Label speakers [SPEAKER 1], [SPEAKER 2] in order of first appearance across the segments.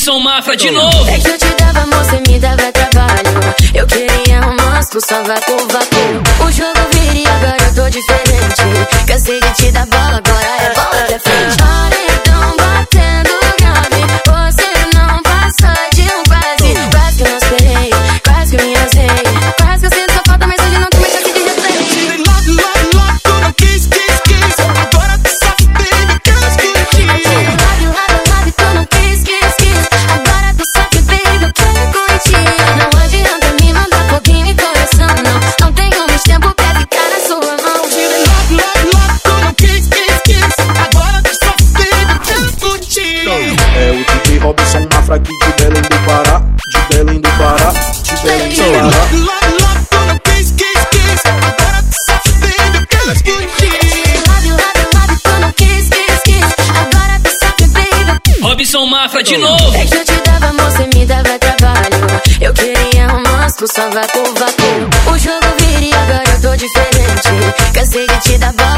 [SPEAKER 1] Robson Mafra de novo.
[SPEAKER 2] É que eu te dava amor, cê me dava trabalho. Eu queria um monstro, só vácuo, vácuo. O jogo viria, agora eu tô diferente. Cansei de te dar bola, agora é
[SPEAKER 3] Robson Mafra aqui de Belém do Pará, de Belém do Pará, de Belém do Pará.
[SPEAKER 4] Tu tu
[SPEAKER 2] tu tu.
[SPEAKER 1] Robson Mafra de novo.
[SPEAKER 2] É que eu te dava amor, cê me dava trabalho. Eu queria um monstro, só vácuo, vácuo. O jogo viria, agora eu tô diferente. Cansei de te dar bola,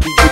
[SPEAKER 2] every day.